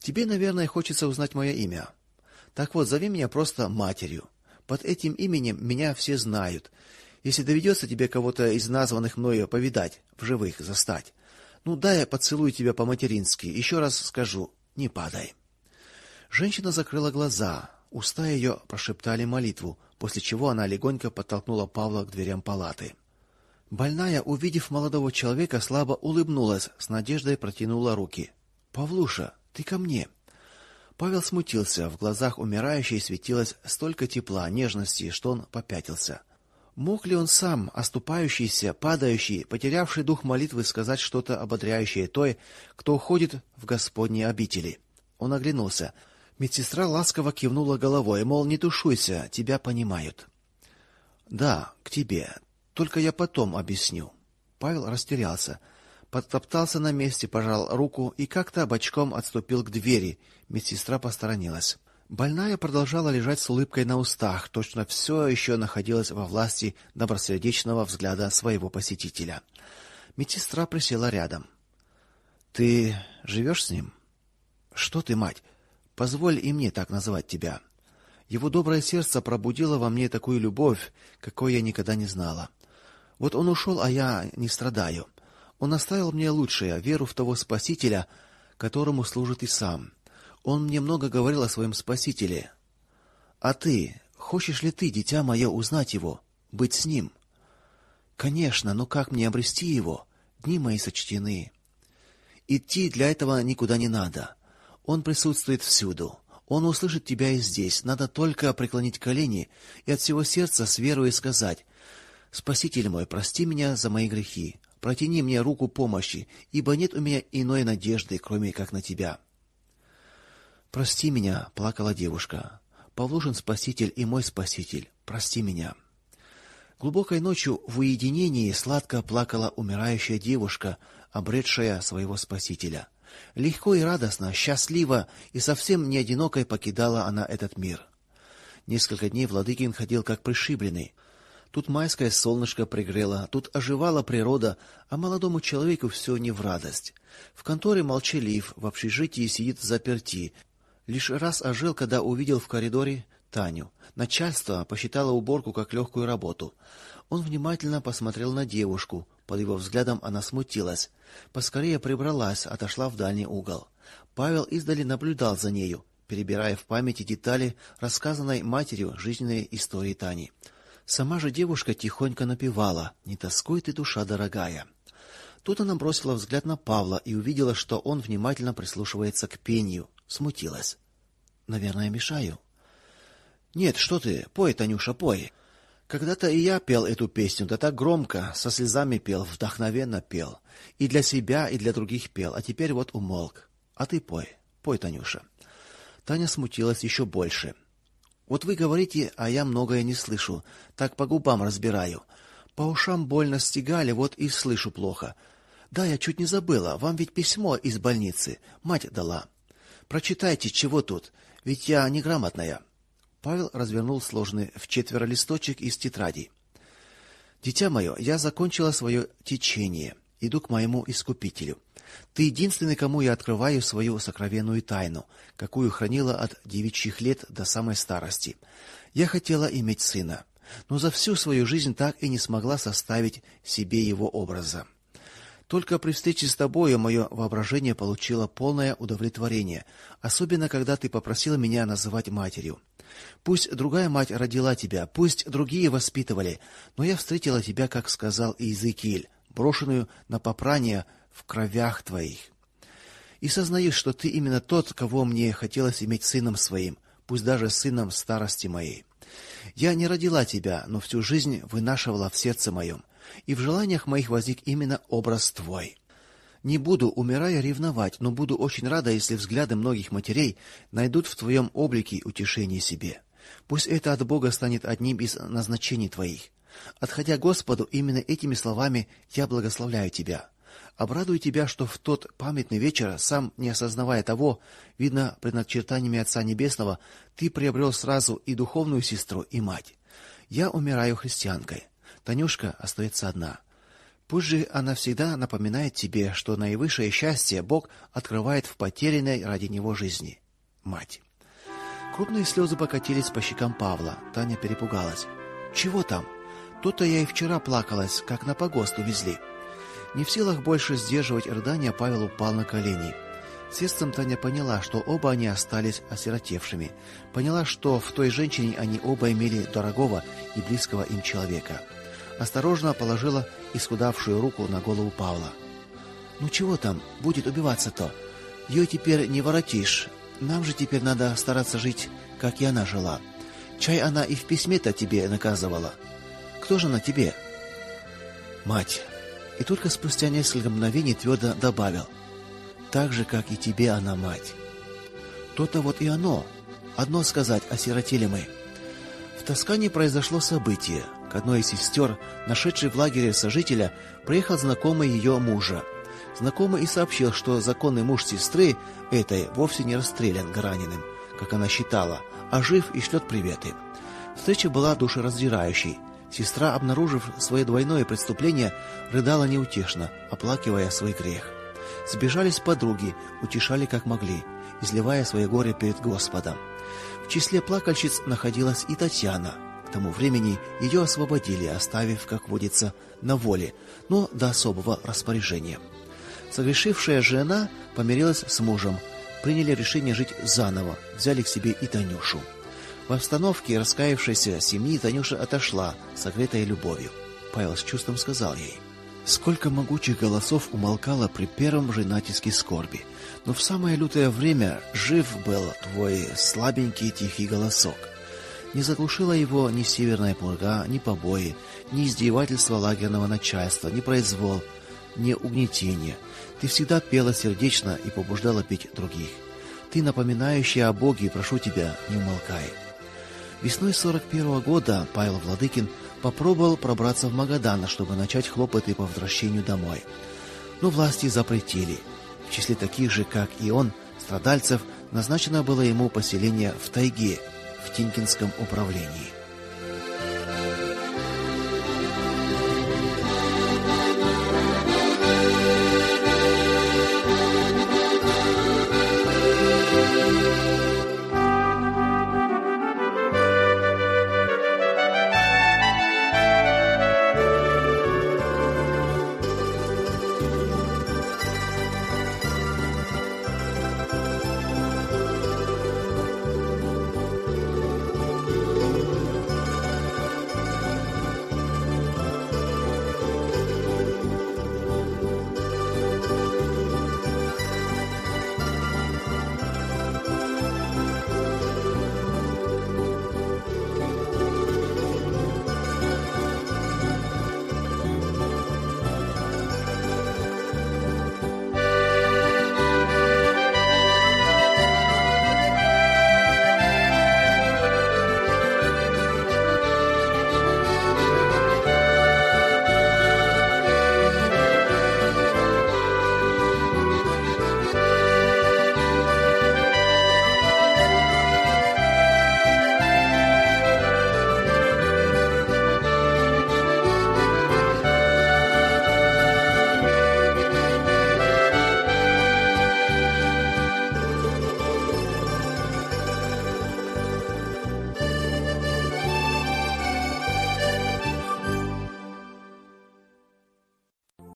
Тебе, наверное, хочется узнать мое имя. Так вот, зови меня просто матерью. Под этим именем меня все знают. Если доведется тебе кого-то из названных мною повидать, в живых застать, ну дай я поцелую тебя по-матерински. Еще раз скажу: не падай. Женщина закрыла глаза. Уста ее прошептали молитву, после чего она легонько подтолкнула Павла к дверям палаты. Больная, увидев молодого человека, слабо улыбнулась, с надеждой протянула руки. Павлуша, ты ко мне. Павел смутился, в глазах умирающей светилось столько тепла, нежности, что он попятился. Мог ли он сам, оступающийся, падающий, потерявший дух молитвы, сказать что-то ободряющее той, кто уходит в Господние обители? Он оглянулся. Медсестра ласково кивнула головой, мол, не тушуйся, тебя понимают. Да, к тебе. Только я потом объясню. Павел растерялся, подтоптался на месте, пожал руку и как-то бочком отступил к двери. Медсестра посторонилась. Больная продолжала лежать с улыбкой на устах, точно все еще находилась во власти добросердечного взгляда своего посетителя. Медсестра присела рядом. Ты живешь с ним? Что ты, мать? Позволь и мне так называть тебя. Его доброе сердце пробудило во мне такую любовь, какой я никогда не знала. Вот он ушел, а я не страдаю. Он оставил мне лучшее веру в того Спасителя, которому служит и сам. Он мне много говорил о своем Спасителе. А ты, хочешь ли ты, дитя мое, узнать его, быть с ним? Конечно, но как мне обрести его? Дни мои сочтены. Идти для этого никуда не надо. Он присутствует всюду. Он услышит тебя и здесь. Надо только преклонить колени и от всего сердца с верой сказать: Спаситель мой, прости меня за мои грехи. Протяни мне руку помощи, ибо нет у меня иной надежды, кроме как на тебя. Прости меня, плакала девушка. Павлушин спаситель и мой спаситель. Прости меня. Глубокой ночью в уединении сладко плакала умирающая девушка, обретшая своего спасителя. Легко и радостно, счастливо и совсем не одинокой покидала она этот мир. Несколько дней Владыкин ходил как пришибленный. Тут майское солнышко пригрело, тут оживала природа, а молодому человеку все не в радость. В конторе молчалив, в общежитии сидит заперти. Лишь раз ожил, когда увидел в коридоре Таню. Начальство посчитало уборку как легкую работу. Он внимательно посмотрел на девушку. Под его взглядом она смутилась. Поскорее прибралась, отошла в дальний угол. Павел издали наблюдал за нею, перебирая в памяти детали рассказанной матерью жизненной истории Тани. Сама же девушка тихонько напевала: "Не тоскуй ты, душа дорогая". Тут она бросила взгляд на Павла и увидела, что он внимательно прислушивается к пению. Смутилась. Наверное, мешаю. Нет, что ты? Пой, Танюша, пой. Когда-то и я пел эту песню, да так громко, со слезами пел, вдохновенно пел, и для себя, и для других пел, а теперь вот умолк. А ты пой, пой, Танюша. Таня смутилась еще больше. Вот вы говорите, а я многое не слышу, так по губам разбираю. По ушам больно стегали, вот и слышу плохо. Да, я чуть не забыла, вам ведь письмо из больницы мать дала. Прочитайте, чего тут, ведь я неграмотная. Павел развернул сложенный в четверо листочек из тетради. Дитя мое, я закончила свое течение. Иду к моему искупителю. Ты единственный, кому я открываю свою сокровенную тайну, какую хранила от девичьих лет до самой старости. Я хотела иметь сына, но за всю свою жизнь так и не смогла составить себе его образа. Только при встрече с тобою мое воображение получило полное удовлетворение, особенно когда ты попросила меня называть матерью. Пусть другая мать родила тебя, пусть другие воспитывали, но я встретила тебя, как сказал Иезекииль, брошенную на попрание в кровях твоих. И сознаюсь, что ты именно тот, кого мне хотелось иметь сыном своим, пусть даже сыном старости моей. Я не родила тебя, но всю жизнь вынашивала в сердце моем и в желаниях моих возник именно образ твой. Не буду, умирая, ревновать, но буду очень рада, если взгляды многих матерей найдут в твоем облике утешение себе. Пусть это от Бога станет одним из назначений твоих. Отходя Господу, именно этими словами я благословляю тебя. Обрадую тебя, что в тот памятный вечер, сам не осознавая того, видно предначертаниями Отца Небесного, ты приобрел сразу и духовную сестру, и мать. Я умираю христианкой. Танюшка остается одна. Пусть же она всегда напоминает тебе, что наивысшее счастье Бог открывает в потерянной ради него жизни. Мать. Крупные слезы покатились по щекам Павла. Таня перепугалась. Чего там? То-то я и вчера плакалась, как на погост увезли. Не в силах больше сдерживать рыдания, Павел упал на колени. Сердцем Таня поняла, что оба они остались осиротевшими. Поняла, что в той женщине они оба имели дорогого и близкого им человека. Осторожно положила исхудавшую руку на голову Павла. Ну чего там, будет убиваться-то? Ее теперь не воротишь. Нам же теперь надо стараться жить, как и она жила. Чай она и в письме-то тебе наказывала. Кто же она тебе? Мать. И только спустя несколько мгновений твердо добавил: так же, как и тебе она мать. То-то вот и оно. Одно сказать, осиротели мы. В Тоскане произошло событие. К одной из сестер, нашедшей в лагере сожителя, приехал знакомый ее мужа. Знакомый и сообщил, что законный муж сестры этой вовсе не расстрелян раненым, как она считала, а жив и шлет приветы. Встреча была душераздирающей. Сестра, обнаружив свое двойное преступление, рыдала неутешно, оплакивая свой грех. Сбежались подруги, утешали как могли, изливая свое горе перед Господом. В числе плакальщиц находилась и Татьяна. К тому времени ее освободили, оставив, как водится, на воле, но до особого распоряжения. Согрешившая жена помирилась с мужем, приняли решение жить заново, взяли к себе и Танюшу. В обстановке раскаявшейся семьи Танюша отошла, согретая любовью. Павел с чувством сказал ей: Сколько могучих голосов умолкало при первом же натиске скорби. Но в самое лютое время жив был твой слабенький тихий голосок. Не заглушила его ни северная пурга, ни побои, ни издевательства лагерного начальства, ни произвол, ни угнетение. Ты всегда пела сердечно и побуждала петь других. Ты напоминающая о Боге, прошу тебя, не умолкай. Весной 41 -го года Павел Владыкин попробовал пробраться в Магадан, чтобы начать хлопоты по возвращению домой. Но власти запретили. В числе таких же, как и он, страдальцев назначено было ему поселение в тайге в Тинкинском управлении.